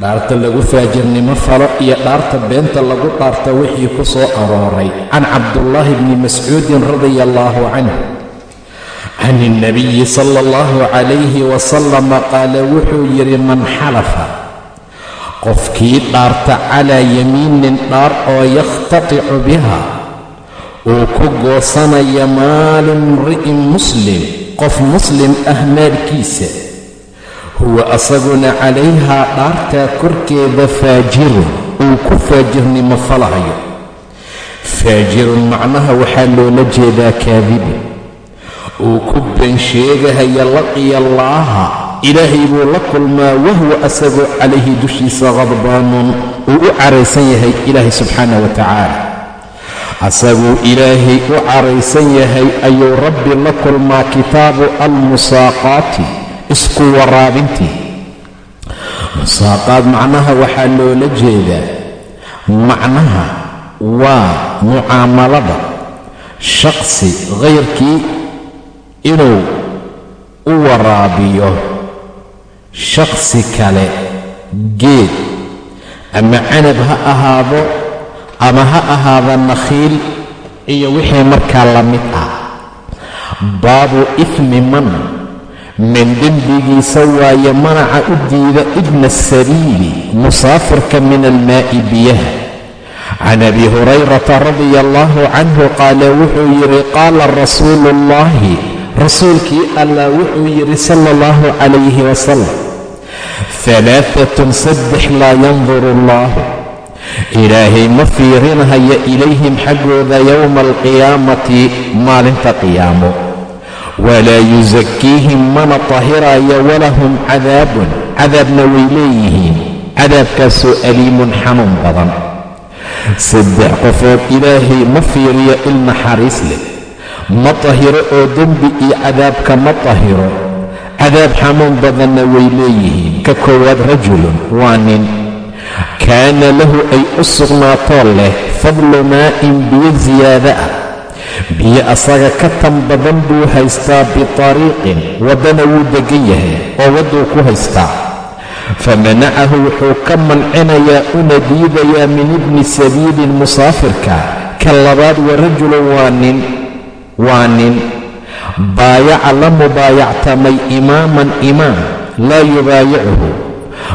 dhaarta lagu faajirnimo falo iyo dhaarta beenta lagu dhaarta wixii ku soo arooray. Can cabdullaahi bni mascuudin radia allaahu canh can ilnabiyi sala allahu calayhi wasalama qaala wuxuu yidhi man xalafa qofkii dhaarta calaa yamiinin dhaar oo yakhtaticu biha uu ku goosanaya maali imri'in muslim qof muslim ah maalkiisa huwa asaguna calayhaa dhaartaa korkeeda faajirun uu ku faajirnimo falahayo. Faajirun macnaha waxaa loola jeedaa kaadibun uu ku been sheegahaya laqiyallaaha ilaahay buu la kulmaa wahwa asagoo calayhi dushiisa khadbaanun uu u caraysan yahay ilaahay subxaana wa tacaala asaguu ilaahay u caraysan yahay ayuu rabbi la kulmaa kitaabu almusaaqaati isku waraabintii. Musaaqaad macnaha waxaa loola jeedaa macnaha waa mucaamalada shaqsi khayrkii inuu u waraabiyo shakhsi kale geed. Ama canab ha ahaado ama ha ahaada nakhiil iyo wixii markaa la mid ah. Baabu ifmi man min dembigiisa waaye manaca u diida ibna asabiili musaafirka min almaa'i biyaha. Can abi hurayrata radia allahu canhu qaala wuxuu yidhi qaala rasuulu ullaahi rasuulkii allah wuxuu yidhi sala allahu calayhi wasalam halaaatun saddex laa yanduru allahu ilaahay ma fiirinhaya ilayhim xaggooda yowma alqiyaamati maalinta qiyaamo walaa yusakiihim mana tahiraayo walahum cadaabun cadaabna way leeyihiin cadaabkaasoo aliimun xanuun badan saddex qofood ilaahay ma fiiriyo il naxariis leh ma tahiro oo dembi iyo cadaabka ma tahiro cadaab xanuun badanna way leeyihiin ka koowaad rajulun waa nin kaana lahu ay u sugnaatoo leh fadlu maa'in biyo siyaada ah biyo asaga ka tan badan buu haystaa bitariiqin waddana wuu degan yahay oo wadduu ku haystaa. Famanacahu wuxuu ka mancinayaa una diidayaa min ibni sabiilin musaafirka. Ka labaad wa rajulun waa nin waa nin. Baayaca la mubaayactamay imaaman imaam laa yubaayichu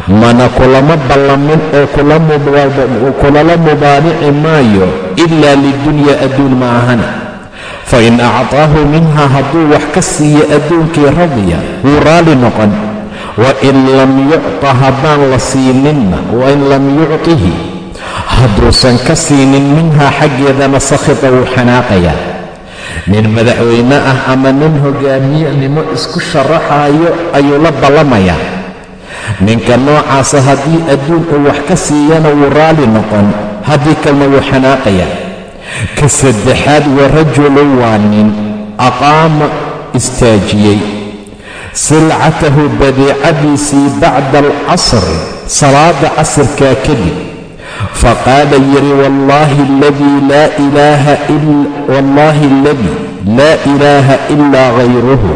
mana kulama ballamin oo kulala mubaanici maayo ilaa lidunya adduun ma ahana fain actaahu minha hadduu wax ka siiyo adduunkii radiya wuu raalli noqon wain lam yucta haddaan la siininna wain lam yuctihi hadduusan ka siinin minhaa xaggeedana sakhita wuu xanaaqayaa nin madaxweyne ah ama nin hogaamiyenimo isku sharaxaayo ayuu la ballamayaa ninka noocaasa haddii adduun uu wax ka siiyana wuu raalli noqon haddii kalena wuu xanaaqayaa ka saddexaad wa rajulun waa nin aqaama istaajiyey. Silcatahu badeecadiisii bacda alcasri salaada casirkaa kadib faqaala yidhi wallaahi aladii laa ilaaha ilaa hayruhu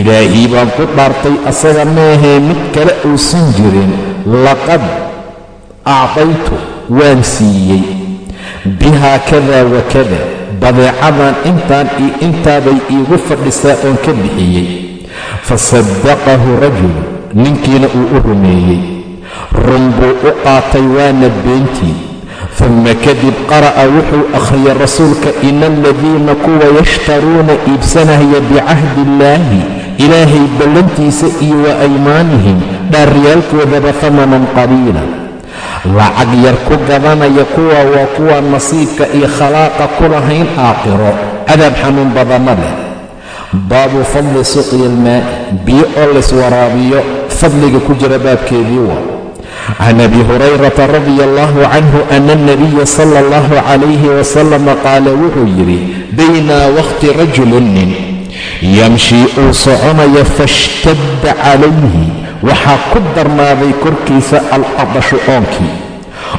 ilaahii baan ku dhaartay asaga meehee mid kale uusan jirin. Laqad acdaytu waan siiyey bihaa kada wa kada badeecadan intaan iyo intaabay iigu fadhisaa oon ka bixiyey. Fasaddaqahu rajulu ninkiina uu u rumeeyey. Run buu u qaatay waana beentii. Uma kadib qara'a wuxuu akhriyay rasuulka ina aladiina kuwa yashtaruuna iibsanaya bicahdi illaahi ilaahay ballantiisa iyo wa aymaanihim dhaaryaalkoodaba hamanan qaliila lacag yar ku gadanaya kuwa waa kuwa nasiibka iyo khalaaqa ku lahayn aakhiro. Cadaab xanuun badanna leh. Baabu fadli suqyi ilmaa'i biyo oo layswaraabiyo fadliga ku jira baabkeedii waa. Can abi hurayrata radia allahu canhu ana alnabiya sala allahu calayhi wasalama qaala wuxuu yidhi baynaa waqti rajulun nin yamshii uu soconaya fashtadda calayhi waxaa ku darnaaday korkiisa al-adashu oonkii.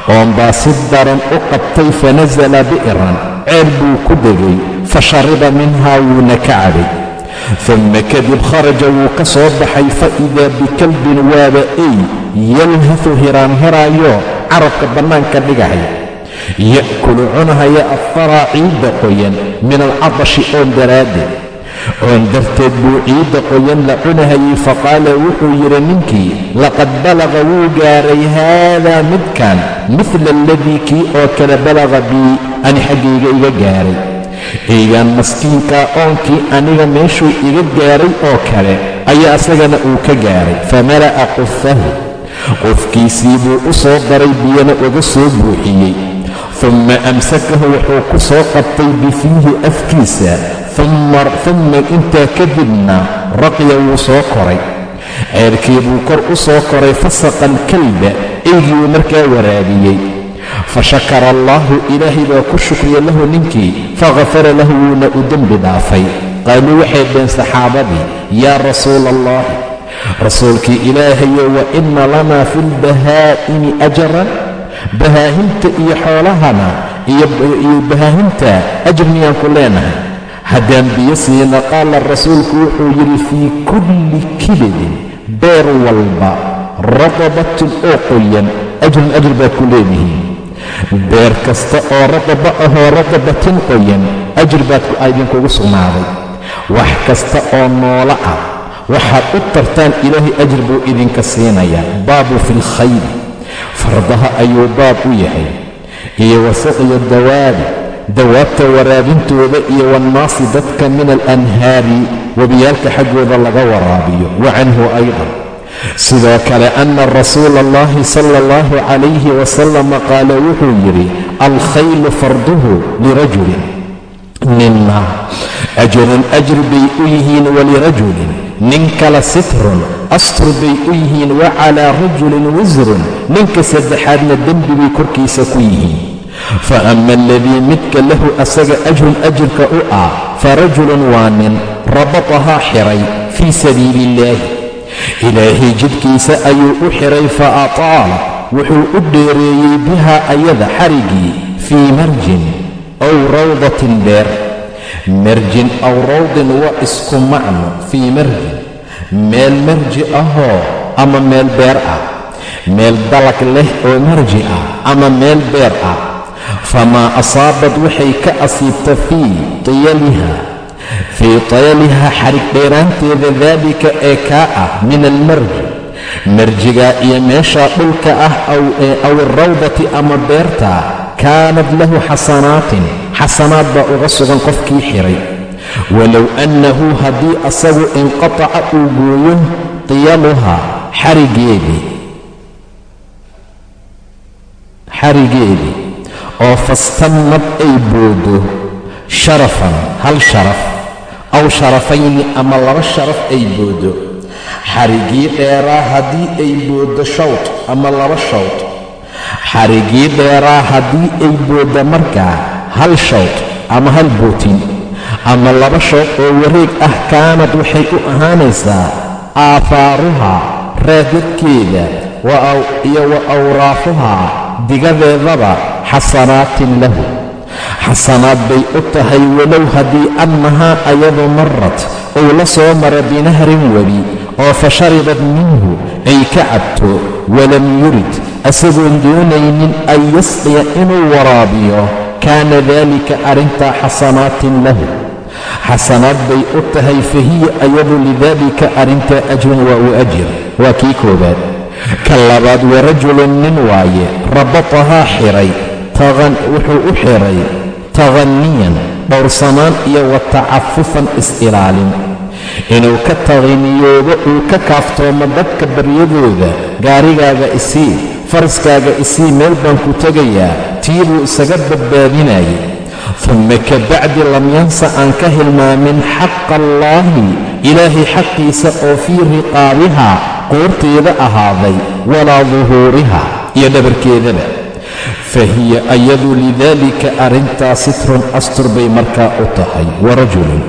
Oonbaa si daran u qabtay fanasala bi'ran. Ceel buu ku degay fa shariba minhaa wuuna ka cabay dumma kadib kharaja wuu ka soo baxay fa idaa bikalbin waaba ey yalhafu hiraanhiraayo carabka bannaanka dhigahaya. Ya'kulu cunahaya afaraa ciidda qoyan min alcadashi oon daraaddeed oon darteed buu ciidda qoyan la cunahayay faqaala wuxuu yidhi ninkii laqad balaqa wuu gaaray haadaa midkan midla aladii kii oo kale balaqa bii ani xaggayga iga gaaray. Eygaan maskiinkaa oonkii aniga meeshuu iga gaaray oo kale ayaa isagana uu ka gaaray. Famala'a qufahu. Qofkiisii buu u soo daray biyana uga soo buuxiyey. Dumma amsakahu wuxuu ku soo qabtay bifiihi afkiisa dumma intaa kadibna raqya wuu soo koray. Ceerkii buu kor u soo koray fasaqa alkalba eygii uu markaa waraabiyey. Fashakara allaahu ilaahay baa ku shukriya lahu ninkii faghafara lahu wuuna u dembi dhaafay. Qaaluu waxay dheen saxaabadii yaa rasuula allah rasuulkii ilaahayo wa inna lanaa fi lbahaa'imi ajaran bahaahimta iyo xoolahana iyo bahaahimta ajr miyaan ku leenahay haddaan biyo siina qaala rasuulku wuxuu yidhi fii kulli kilidin beer walba radabatun oo qoyan ajrun ajr baad ku leedihiin. Beer kasta oo radaba ahoo radabatin qoyan ajr baad idinkugu sugnaaday. Wax kasta oo noolo ah waxaad u tartaan ilaahay ajir buu idinka siinayaa baabu fi lkhayli fardaha ayuu baab u yahay. Iyo wasaqya dawaabi dawaabta waraabintooda iyo wannaasi dadka min alanhaari webiyaalka xaggooda laga waraabiyo. Wa canhu aydan. Sidoo kale ana rasuula allahi sala allahu calayhi wasalama qaala wuxuu yidhi alkhaylu farduhu lirajulin. Ninna ajrun ajr bay u yihiin walirajulin nin kale sitrun astur bay u yihiin wa calaa rajulin wisrun ninka saddexaadna dembi bay korkiisa ku yihiin fa ama aladii midka lahu asaga ajrun ajirka u ah fa rajulun waa nin rabatahaa xiray fii sabiili illaahi ilaahay jidkiisa ayuu u xiray fa ataala wuxuu u dheereeyey bihaa ayada xarigii fii marjin aw rawdatin beer marjin aw rawdin waa isku macno fii marjin meel marji ahoo ama meel beer ah meel dalag leh oo marji ah ama meel beer ah famaa asaabad waxay ka asiibta fii tiyaliha fii tayaliha xarig dheeraanteeda daalika ee kaa ah min almarji marjigaa iyo meeshaa dhulka ah aw alrawdati ama beerta kaanad lahu xasanaatin xasanaad baa uga sugan qofkii xiray walow annahu haddii asagu inqataca uu gooyo tiyaluha xarigeedii xarigeedii oo fastannad ay boodo sharafan hal sharaf aw sharafayni ama laba sharaf ay boodo. Xarigii dheeraa haddii ay booddo shawt ama laba shawt. Xarigii dheeraa haddii ay booddo markaa hal shawt ama hal bootin. Ama laba shawt oo wareeg ah kaanad waxay u ahaanaysaa aafaaruhaa raadadkeeda iyo wa awraafuhaa digadeedaba xasanaatin lahu. Xasanaad bay u tahay walow haddii annahaa ayadu marat uu la soo mara binahrin webi oo fa sharibad minhu ay ka cabto walam yurid asagoon doonaynin an yasqiya inuu waraabiyo kaana daalika arrintaa xasanaatin lahu. Xasanaad bay u tahay fa hiya ayadu lidaalika arrintaa ajrun waa u ajir. Waa kii koobaad ka labaad warajulun nin waaye rabatahaa xiray wuxuu u xiray taqaniyan dhowrsanaan iyo wa tacafufan is-ilaalin. Inuu ka taqiniyoobo uu ka kaaftoomo dadka baryadooda gaarigaaga isii faraskaaga isii meel baan ku tegayaa tii buu isaga badbaadinayay. Dumma ka bacdi lam yansa aan ka hilmaamin xaqa allaahi ilaahay xaqiisa oo fii riqaabihaa qoorteeda ahaaday walaa duhuuriha iyo dhabarkeedaba fa hiya ayadu lidaalika arrintaa sitrun astur bay markaa u tahay wa rajulun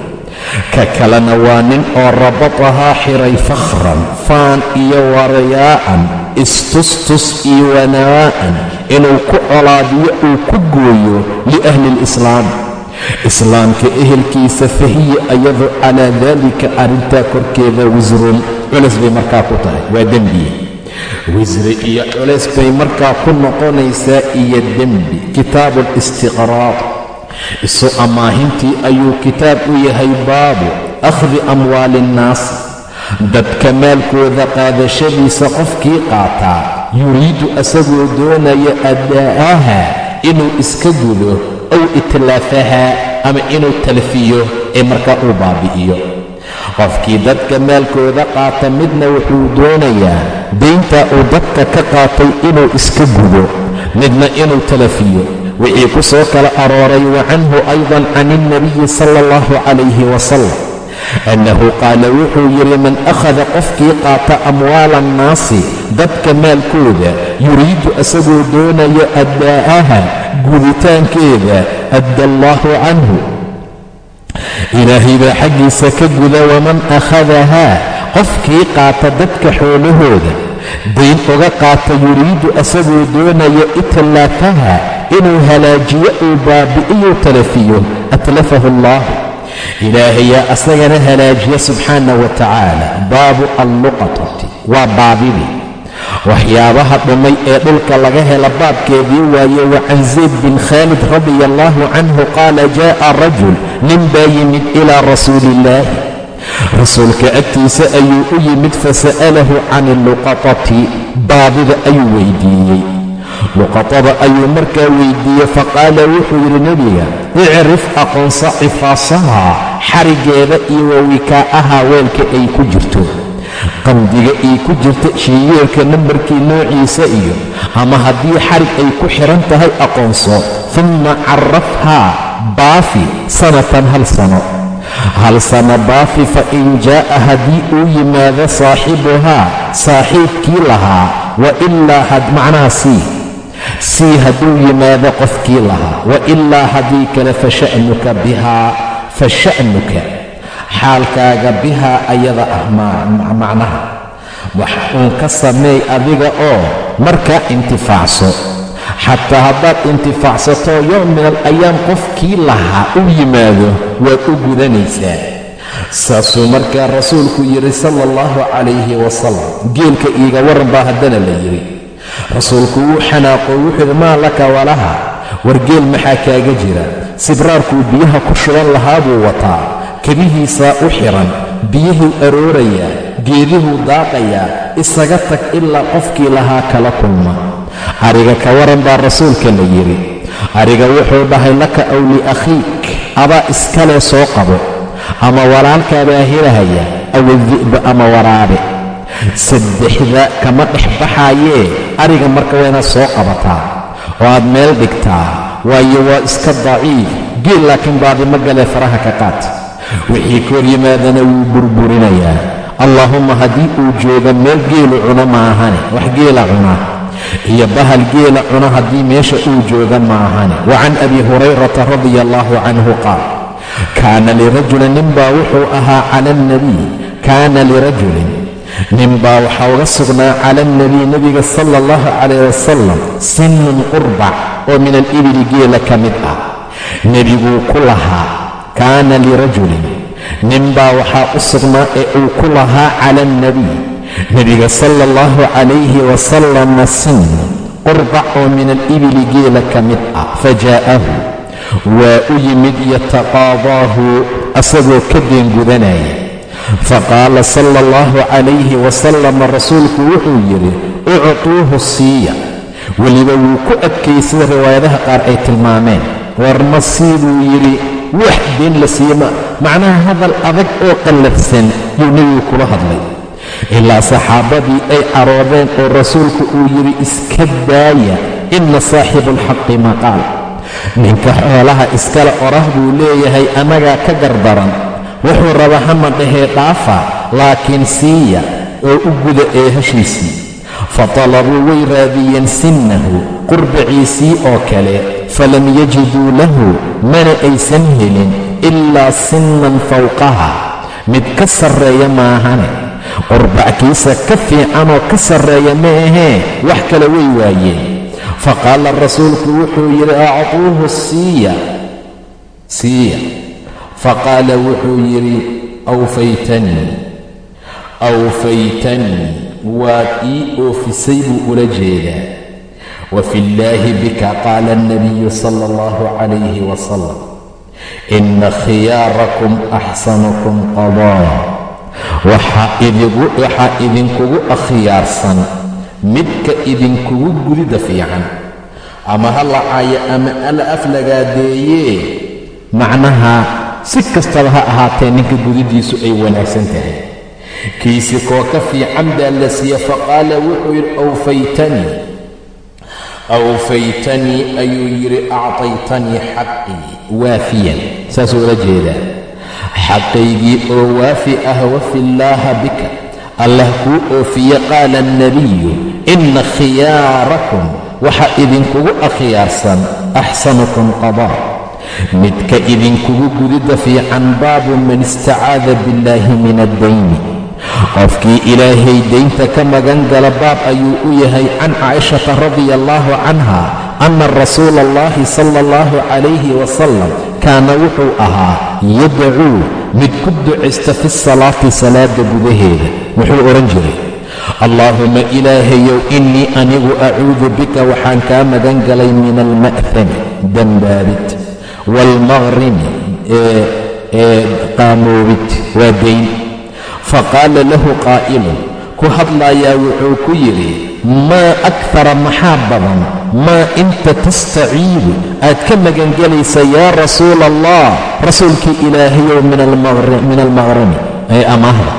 ka kalena waa nin oo rabatahaa xiray fakhran faan iyo warayaa'an istustus iyo wanawaa'an inuu ku colaadiyo uu ku gooyo liahli lislaam islaamka ehelkiisa fahiya ayadu calaa daalika arrintaa korkeeda wisrun culas bay markaa ku tahay waa dembi wisri iyo culas bay markaa ku noqonaysaa iyo dembi kitaabu alistiqraaq isu ammaahintii ayuu kitaab u yahay baabu akhdi amwaali innaasi dadka maalkooda qaadashadiisa qofkii qaataa yuriidu asagoo doonaya addaa'aha inuu iska gudo ow itlaafaha ama inuu talfiyo ee markaa uu baabi'iyo qofkii dadka maalkooda qaata midna wuxuu doonayaa dayntaa uu dadka ka qaatay inuu iska gudo midna inuu talafiyo. Wixii ku soo kala arooray wa canhu aydan can ilnabiyi sala allahu calayhi wasalam annahu qaala wuxuu yidhi man akhada qofkii qaata amwaala annaasi dadka maalkooda yuriidu asagoo doonaya addaa'aha guditaankeeda adda allaahu canhu ilaahay baa xaggiisa ka guda waman akhadahaa qofkii qaata dadka xoolahooda. Dayn uga qaata yuriidu asagoo doonaya itlaafaha inuu halaajiyo uu baabi'iyu talafiyo. Atlafahu allah ilaahayaa asagana halaajiya subxaana wa tacaala baabu alluqatati. Waa baabidii waxyaabaha dhumay ee dhulka laga hela baabkeedii waaye wa can zayd bin khaalid radia allahu canhu qaala jaa'a rajul nin baa yimid ilaa rasuuli illaahi rasuulka agtiisa ayuu u yimid fasa'alahu can illuqatati baabida ayuu weydiiyey. Luqatada ayuu markaa weydiiyey faqaala wuxuu yidhi nebiga icrif aqoonsa cifaasaha xarigeeda iyo wawikaa'aha weelka ay ku jirto qamdiga ay ku jirta shiyeelka nambarkii noociisa iyo ama haddii xarig ay ku xidhan tahay aqoonso. Humma carafhaa baafi sanatan hal sano. Hal sano baafi fa in jaa'a haddii uu yimaado saaxibuhaa saaxiibkii lahaa wa ilaa macnaha sii sii hadduu yimaado qofkii lahaa wa ilaa haddii kale fa sha'nuka bihaa fa sha'nuka xaalkaaga bihaa ayada ah macnaha. Wax uun ka sameey adiga oo markaa intifaacso. Xataa haddaad intifaacsato yowm min al ayaam qofkii lahaa u yimaado waad u gudanaysaa. Saasuu markaa rasuulku yidhi sala allahu calayhi wasalam geelka iiga waran baa haddana la yidhi. Rasuulku wuu xanaaqo wuxuu yidhi maa laka walaha war geel maxaa kaaga jira? Sibraarkuu biyaha ku shuban lahaa buu wataa kebihiisaa u xidhan biyihuu aroorayaa geedihuu daaqayaa isaga tag ilaa qofkii lahaa kala kulma. Ariga ka waran baa rasuulka la yidhi ariga wuxuu dhahay laka aw liakhiik adaa iskalee soo qabo ama walaalkaabaa helahaya aw di'ba ama waraabe. Saddexda kama dhex baxaayee ariga marka waa soo qabataa oo aad meel dhigtaa waayo waa iska daciif geel laakiin baadima galee faraha ka qaat wixii ka hor yimaadana wuu burburinayaa. Allaahumma haddii uu jooga meel geelu cuno maahane wax geela cuna. Iyo bahal geela cuno haddii meesha uu jooga maahane. Wa can abi hurayrata radia allaahu canhu qaal kaana lirajulin ninbaa wuxuu ahaa cala alnabiy kaana lirajulin ninbaa waxaa uga sugnaa cala alnabiy nebiga sala allahu calayh wasalam sinnun qurbac oo min alibili geela ka mid ah. Nebiguu ku lahaa kaana lirajulin ninbaa waxaa u sugnaa ee uu ku lahaa cala alnabiy nebiga sala allahu calayhi wasalama sinnun qurbac oo min alibili geela ka mid ah fajaa'ahu waa u yimid yataqaadaahu asagoo ka deengudanaya faqaala sala allahu calayhi wasalama rasuulku wuxuu yidhi uctuuhu siiya. Weliba wuu ku sida riwaayadaha qaar ay tilmaameen. Warma sii buu yidhi wax deen la siiye macnaha hadal adag oo qallafsan yuu nebigu kula hadlay. Ilaa saxaabadii ay caroodeen oo rasuulku uu yidhi iska daaya inna saaxibu alxaqi maqaal ninka xoolaha iskale orah buu leeyahay annagaa ka gardaran. Wuxuu raba hama dhahee dhaafa laakiin siiya oo u guda ee hashiisii fatalabuu way raadiyeen sinnahu qurbaciisii oo kale falam yajiduu lahu mana aysan helin ilaa sinnan fawqaha mid ka sarreeya maahane qurbackiisa ka fiicanoo ka sarreeya ma ahee wax kale way waayeen faqaala rasuulku wuxuu yidhi acuuhu siiya siiya faqaala wuxuu yidhi awfaytanii awfaytanii waad ii oofisay buu ula jeedaa wa fi llaahi bika qaala alnabiyu sala allahu calayhi wasalam ina khiyaarakum axsanukum qadaa waxaa idinkugu akhyaarsan midka idinkugu gudida fiican ama ha lacaayo ama ala aflagaadeeyee macnaha si kastaba ha ahaatee ninka gudidiisu ay wanaagsan tahay kiisi koo ka fiican baa la siiye faqaala wuxuu yidhi awfaytanii awfaytanii ayuu yidhi actaytanii xaqii waafiyan saasuu ula jeedaa xaqaygii oo waafi ah wafi llaaha bika allah kuu oofiye qaala alnabiyu inna khiyaarakum waxa idinkugu akhyaarsan axsanukum qadaa midka idinkugu gudida fiican baabu man istacaada billaahi min addayni qofkii ilaahay daynta ka magan gala baab ayuu u yahay can caa'ishata radia allaahu canha anna rasuula allahi sala allahu calayhi wasalam kaana wuxuu ahaa yadcuu mid ku ducaysta fi salaati salaada gudaheeda wuxuu odhan jiray allaahuma ilaahayow innii anigu acuudu bika waxaan kaa magan galay min alma'hami dambaabid waalmaqrimi ee qaamoobid waa dayn faqaala lahu qaa'ilun ku hadlaayaa wuxuu ku yidhi maa akara maxaa badan maa inta tastaciidu aad ka magangelaysa yaa rasuula allah rasuulkii ilaahayow min almaqrami ee amaahda.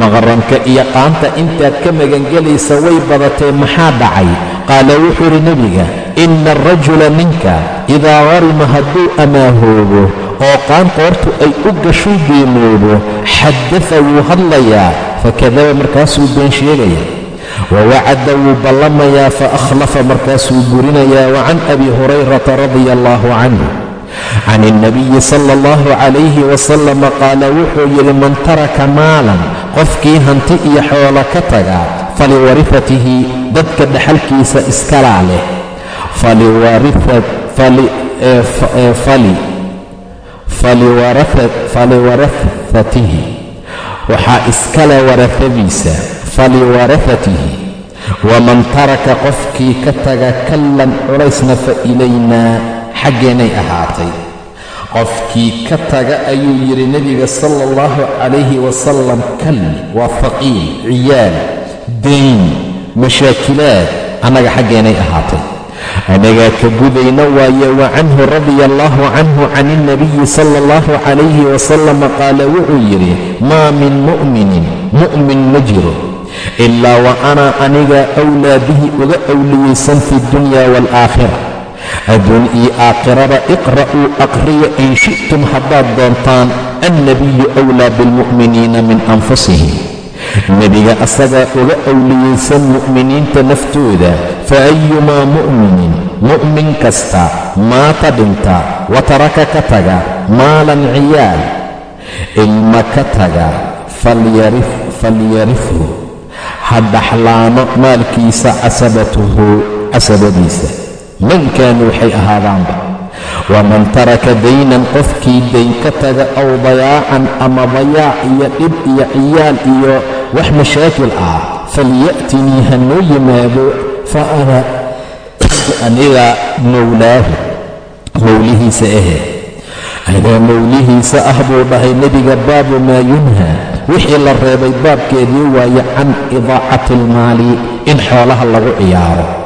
Maqranka iyo qaanta intaad ka magangelaysa way badatee maxaa dhacay? Qaala wuxuu yidhi nebiga ina arajula ninka idaa qarima hadduu amaahoobo oo qaan qoortu ay u gashuu beenoobo xaddafa wuu hadlayaa fakadaba markaasuu been sheegaya wawacada wuu ballamayaa fa akhlafa markaasuu burinayaa wa can abi hurayrata radia allaahu canhu. Can ilnabiyi sala allahu calayhi wasalam qaala wuxuu yidhi man taraka maalan qofkii hanti iyo xoolo ka taga faliwarifatihi dadka dhaxalkiisa iskalaa leh faliwarahatihi waxaa iskale warahadiisa faliwarahatihi waman taraka qofkii ka taga kallan culaysna fa ilaynaa xaggeenay ahaatay. Qofkii ka taga ayuu yidhi nebiga sala allahu calayhi wasalam kalli waa faqiir ciyaal dayn mashaakilaad annaga xaggeenay ahaatay anagaa ka gudayna waaye wa canhu radia allaahu canhu can ilnabiyi sala allahu calayhi wasalam qaala wuxuu yidhi maa min mu'minin mu'min ma jiro ilaa wa ana aniga awlaa bihi uga awliyaysan fi dunya waalaakhira adduun iyo aakhirada iqra'uu aqriya in shi'tum haddaad doontaan annabiyu awlaa bilmu'miniina min anfusihim nebiga asagaa uga awliyaysan mu'miniinta naftooda fa ayumaa mu'minin mu'min kasta maata dhinta wa taraka ka taga maalan ciyaal ilma ka taga falyarifhu ha dhaxlaano maalkiisa casabatuhu casabadiisa man kaanuu waxay ahaadaanba waman taraka daynan qofkii dayn ka taga aw dayaacan ama dayaac iyo dhib iyo ciyaal iyo wax mashaakil ah falya'tinii ha noo yimaado fa ana aniga mowlaahu mowlihiisa ahe anaa mowlihiisa ah buu dhahay nebiga baabu maa yunhaa wixii la reebay baabkeedii waaye can idaacati almaali in xoolaha lagu ciyaaro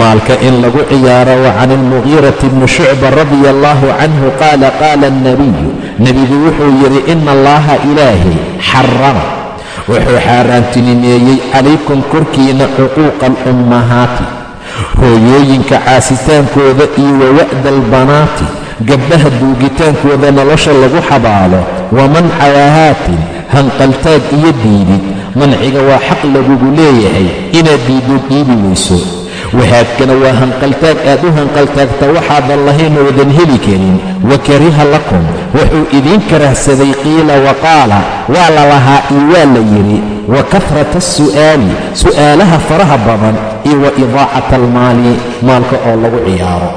maalka in lagu ciyaaro wa can ilmugiirati bni shucba radia allaahu canhu qaala qaala alnabiyu nebigu wuxuu yidhi ina allaaha ilaahay xarama. Wuxuu xaaraantinimeeyey calaykum korkiina cuquuqa alummahaati hooyooyinka caasitaankooda iyo wawa'da albanaati gabdhaha duugitaankooda nolosha lagu xabaalo waman cawahaatin hanqaltaag iyo diidid manciga waa xaq lagugu leeyahay inaad diiddood dhiibi weyso wahaadkana waa hanqaltaag aad u hanqaltaagta waxaadan lahayn oodan heli karin wa kariha lakum wuxuu idiin karahsaday qiila wa qaala waa la lahaa iyo waa la yidhi wa kafrata asu'aali su'aalaha faraha badan iyo wa idaacata almaali maalka oo lagu ciyaaro.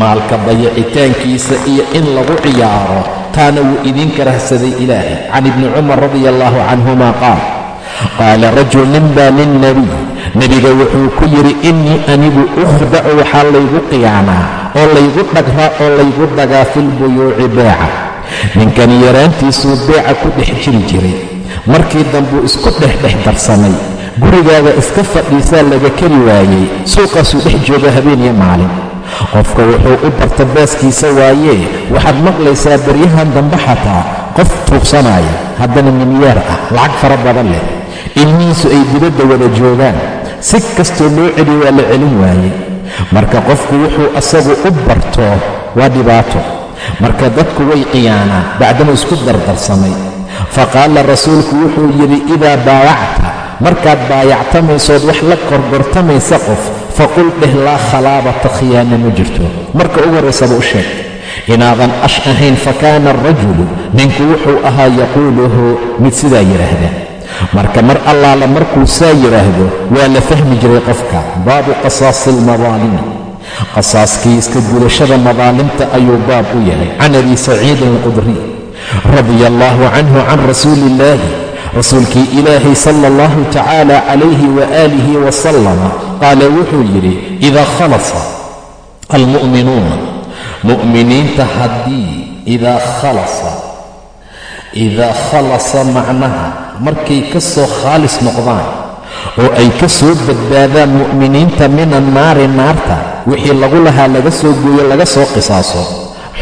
Maalka dayacitaankiisa iyo in lagu ciyaaro taana wuu idiin karahsaday ilaahay. Can ibni cumar radia allaahu canhuma qaal qaala rajul nin baa lilnebiy nebiga wuxuu ku yidhi innii anigu ukhdacu waxaa laygu qiyaanaa oo laygu dhagraa oo laygu dagaa filbuyuuci beeca. Ninkan yaraantiisuu beeca ku dhex jiri jiray. Markii dambuu isku dhexdhex darsamay gurigaaga iska fadhiisaa laga kari waayey. Suuqaasuu dhex jooga habeen iyo maalin. Qofka wuxuu u barta baaskiisa waayee waxaad maqlaysaa baryahan dambe xataa qof tuugsanaya haddana minyaar ah lacag fara badan leh. Ilmihiisu ay dibadda wada joogaan si kastoo loo celi waa la celin waaye. Marka qofku wuxuu asagu u barto waa dhibaato. Marka dadku way qiyaanaan bacdama isku dardarsamay. Fa qaala rasuulku wuxuu yidhi idaa baayacta. Markaad baayactamaysood wax la korgortamaysa qof faqul dheh laa khalaabata khiyaana ma jirto. Marka ugu horraysaba u sheeg inaadan ash ahayn fa kaana arajulu ninku wuxuu ahaa yaquuluhu mid sidaa yidhaahda marka mar allaala markuu saa yidhaahdo waa la fahmi jiray qofka. Baabu qasaasi almadaalimi qasaaskii iska gudashada madaalimta ayuu baab u yahay. Can abi saciidin alqudriy radia allaahu canhu can rasuuli illaahi rasuulkii ilaahay sala allahu tacaala calayhi waaalihi wasalama qaala wuxuu yidhi idaa khalasa almu'minuuna. Mu'miniinta haddii idaa khalasa idaa khalasa macnaha markay ka soo khaalis noqdaan oo ay ka soo badbaadaan mu'miniinta min annaari naarta wixii lagu lahaa laga soo gooyo laga soo qisaaso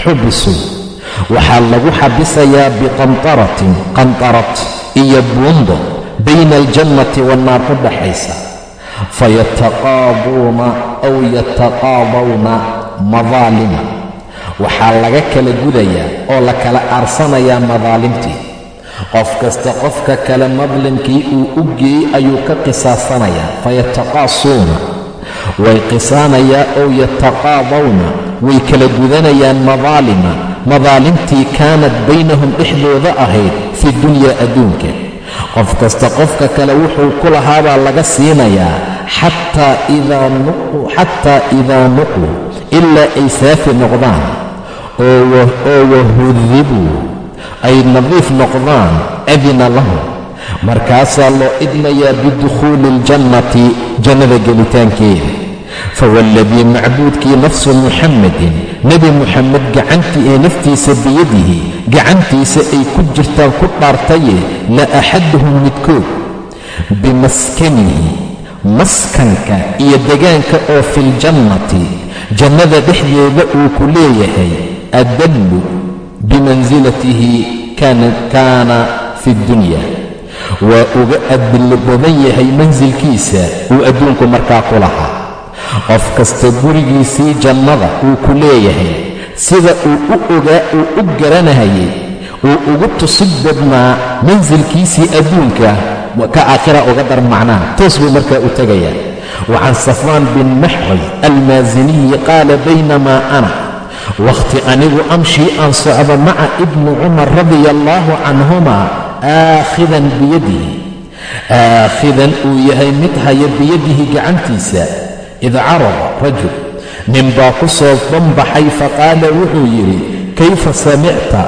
xubisuu waxaa lagu xabisayaa biqantaratin qantarad iyo buundo bayna aljannati wannaar u dhaxaysa fayataqaaduuna aw yataqaadawna madaalima waxaa laga kala gudayaa oo la kala aarsanayaa madaalimtii. Qof kasta qofka kale madlimkii uu u geeyey ayuu ka qisaasanayaa fayataqaasuuna way qisaanayaa ow yataqaadawna. Way kala gudanayaan madaalima. Madaalimtii kaanat baynahum dhexdooda ahayd fi dunyaa adduunka. Qof kasta qofka kale wuxuu ku lahaabaa laga siinayaa xataa idaa nuquu ilaa ay saafi noqdaan oo wahudibuu ay nadiif noqdaan adina lahum markaasaa loo idmayaa bidukhuuli اljannati jannada gelitaankeeda. Fawaaladii macbuudkii nafsu muxammadin nebi muxamed gacantii ee naftiisa biyadihi gacantiisa ay ku jirtaan ku dhaartaye la axaduhum midkood bimaskanihi maskanka iyo degaanka oo filjannati jannada dhexdeeda uu ku leeyahay adallu bimansilatihi kaana fi اddunya waa uga adillo badan yahay mansilkiisa uu adduunku markaa ku lahaa qof kasta gurigiisii jannada uu ku leeyahay sida uu u garanahayay uu ugu tusid badnaa mansilkiisii adduunka ka aakhira uga dar macnaha toos buu markaa u tegayaa wa can safwaan bin maxraj almaasiniyi qaala baynamaa ana wakhti anigu amshii aan socdo maca ibni cumar radia allaahu canhuma aakhidan biyadihi aakhidan uu yahay mid haya biyadihi gacantiisa. Id carada rajul nin baa ku soo banbaxay faqaala wuxuu yidhi kayfa samicta?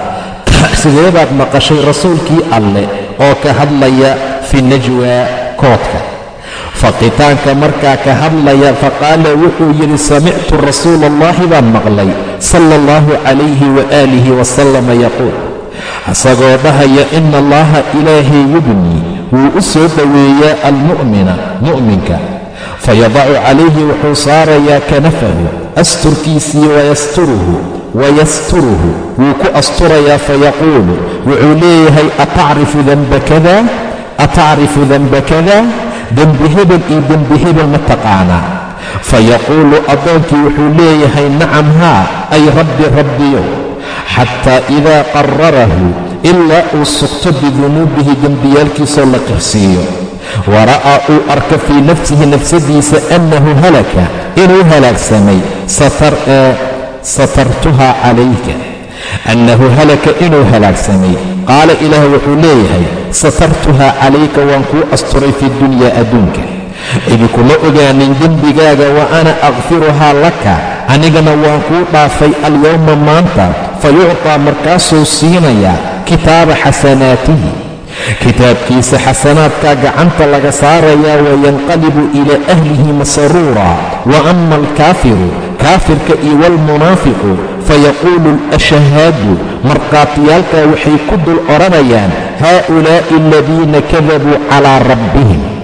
Sidee baad maqashay rasuulkii alleh oo ka hadlaya fi najwa koodka? Faqitaanka markaa ka hadlaya faqaala wuxuu yidhi samictu rasuula allahi baan maqlay sala allahu calayhi waaalihi wasalama yaquul isagoo dhahaya ina allaha ilaahay yubnii wuu u soo dhoweeyaa almu'mina mu'minka. Fayadacu calayhi wuxuu saarayaa kanafahu asturkiisii wayasturuhu wayasturuhu wuu ku asturayaa fayaquulu wuxuu leeyahay atacrifu danba kada? Atacrifu danba kada? Dembi hebel iyo dembi hebel ma taqaanaa fayaquulu addoonkii wuxuu leeyahay nacam haa ay rabbi rabbiyow xataa idaa qararahu ilaa uu sugto bidunuubihi dembiyaalkiisoo la qirsiiyo wa ra'aa uu arka fii nafsihi nafsadiisa annahu halaka inuu halaagsamay satartuhaa calayka annahu halaka inuu halaagsamay qaala ilaah wuxuu leeyahay satartuhaa calayka waan kuu asturay fi dunyaa adduunka idinkuma ogaanin dembigaaga wa ana akfiruhaa laka anigana waan kuu dhaafay alyowma maanta fa yucطaa markaasuu siinayaa kitaaba xasanaatihi. Kitaabkiisa xasanaadkaa gacanta laga saarayaa wayanqalibu ilaa ahlihi masruura wa ama alkaafiru kaafirka iyo waalmunaafiqu fayaquulu alashahaadu markhaatiyaalkaa waxay ku dul odhanayaan haa'ulaa'i aladiina kadabuu calaa rabbihim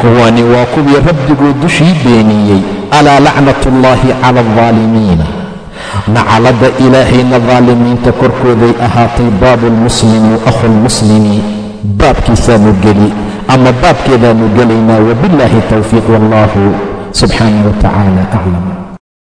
kuwani waa kuwii rabbiguu dushii beeniyey alaa lacnatullaahi cala aldaalimiina nacalada ilaahayna daalimiinta korkooday ahaatay baabu lmuslimi akhu lmuslimi baabkiisaanu geli ama baabkeedaanu gelaynaa wabillaahi towfiiq wallahu subxaanah wa tacaala aclam